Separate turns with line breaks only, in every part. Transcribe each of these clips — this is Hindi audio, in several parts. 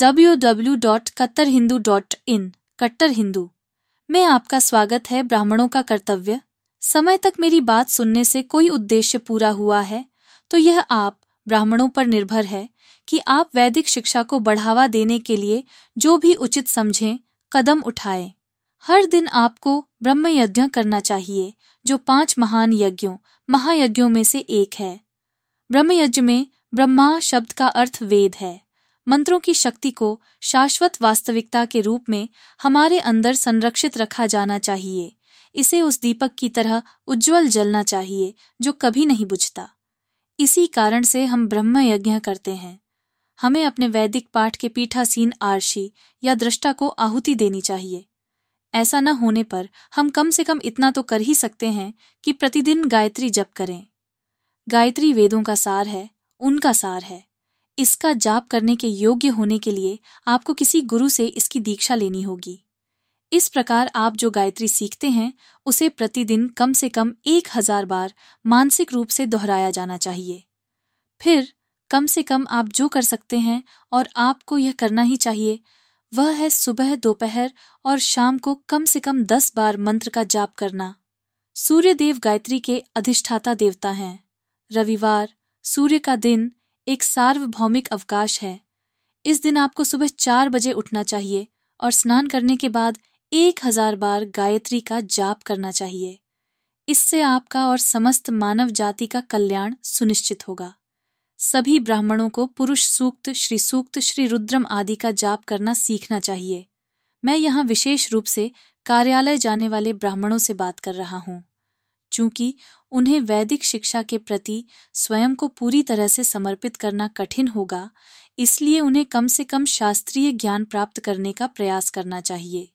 www.kattarhindu.in कट्टर हिंदू में आपका स्वागत है ब्राह्मणों का कर्तव्य। समय तक मेरी बात सुनने से कोई उद्देश्य पूरा हुआ है तो यह आप ब्राह्मणों पर निर्भर है कि आप वैदिक शिक्षा को बढ़ावा देने के लिए जो भी उचित समझें, कदम उठाएँ। हर दिन आपको ब्रह्म यज्ञ करना चाहिए, जो पाँच महान यज्ञों, महायज्ञों में से एक है। ब्रह्म यज्ञ में ब्रह्मा शब्द का अर्थ वेद है। मंत्रों की शक्ति को शाश्वत वास्तविकता के रूप में हमारे अंदर संरक्षित रखा जाना चाहिए। इसे उस दीपक की तरह उज्जवल जलना चाहिए, जो कभी नहीं बुझता। इसी कारण से हम ब्रह्म यज्ञ करते हैं। हमें अपने वैदिक पाठ के पीठासीन आरशी या दृष्टा को आहुति देनी चाहिए। ऐसा न होने पर हम कम से कम इतना तो कर ही सकते हैं कि प्रतिदिन गायत्री जप करें। गायत्री वेदों का सार है, उनका सार है। इसका जाप करने के योग्य होने के लिए आपको किसी गुरु से इसकी दीक्षा लेनी होगी। इस प्रकार आप जो गायत्री सीखते हैं, उसे प्रतिदिन कम से कम एक हज़ार बार मानसिक रूप से दोहराया जाना चाहिए। फिर कम से कम आप जो कर सकते हैं और आपको यह करना ही चाहिए, वह है सुबह, दोपहर और शाम को कम से कम दस बार मंत्र का जाप करना। सूर्य देव गायत्री के अधिष्ठाता देवता हैं। रविवार, सूर्य का दिन एक सार्वभौमिक अवकाश है। इस दिन आपको सुबह चार बजे उठना चाहिए और स्नान करने के बाद एक हज़ार बार गायत्री का जाप करना चाहिए। इससे आपका और समस्त मानव जाति का कल्याण सुनिश्चित होगा। सभी ब्राह्मणों को पुरुष सूक्त, श्री सूक्त, श्री रुद्रम आदि का जाप करना सीखना चाहिए। मैं यहाँ विशेष रूप से कार्यालय जाने वाले ब्राह्मणों से बात कर रहा हूँ। चूँकि उन्हें वैदिक शिक्षा के प्रति स्वयं को पूरी तरह से समर्पित करना कठिन होगा, इसलिए उन्हें कम से कम शास्त्रीय ज्ञान प्राप्त करने का प्रयास करना चाहिए।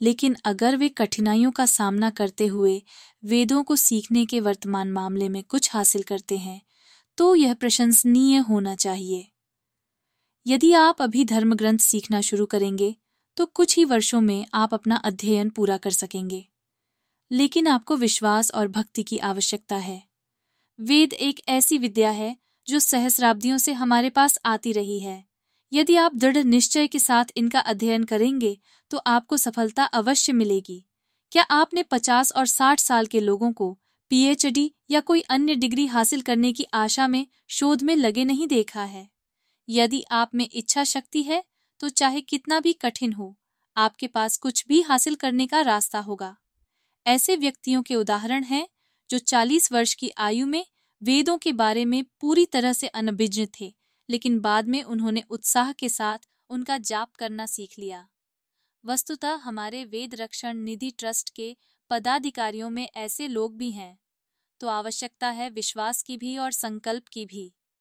लेकिन अगर वे कठिनाइयों का सामना करते हुए वेदों को सीखने के वर्तमान मामले में कुछ हासिल करते हैं तो यह प्रशंसनीय होना चाहिए। यदि आप अभी धर्म ग्रंथ सीखना शुरू करेंगे तो कुछ ही वर्षों में आप अपना अध्ययन पूरा कर सकेंगे। लेकिन आपको विश्वास और भक्ति की आवश्यकता है। वेद एक ऐसी विद्या है, जो सहस्राब्दियों से हमारे पास आती रही है। यदि आप दृढ़ निश्चय के साथ इनका अध्ययन करेंगे तो आपको सफलता अवश्य मिलेगी। क्या आपने पचास और साठ साल के लोगों को पीएचडी या कोई अन्य डिग्री हासिल करने की आशा में शोध में लगे नहीं देखा है? यदि आप में इच्छा शक्ति है तो चाहे कितना भी कठिन हो, आपके पास कुछ भी हासिल करने का रास्ता होगा। ऐसे व्यक्तियों के उदाहरण हैं, जो 40 वर्ष की आयु में वेदों के बारे में पूरी तरह से अनभिज्ञ थे, लेकिन बाद में उन्होंने उत्साह के साथ उनका जाप करना सीख लिया। वस्तुतः हमारे वेद रक्षण निधि ट्रस्ट के पदाधिकारियों में ऐसे लोग भी हैं। तो आवश्यकता है विश्वास की भी और संकल्प की भी।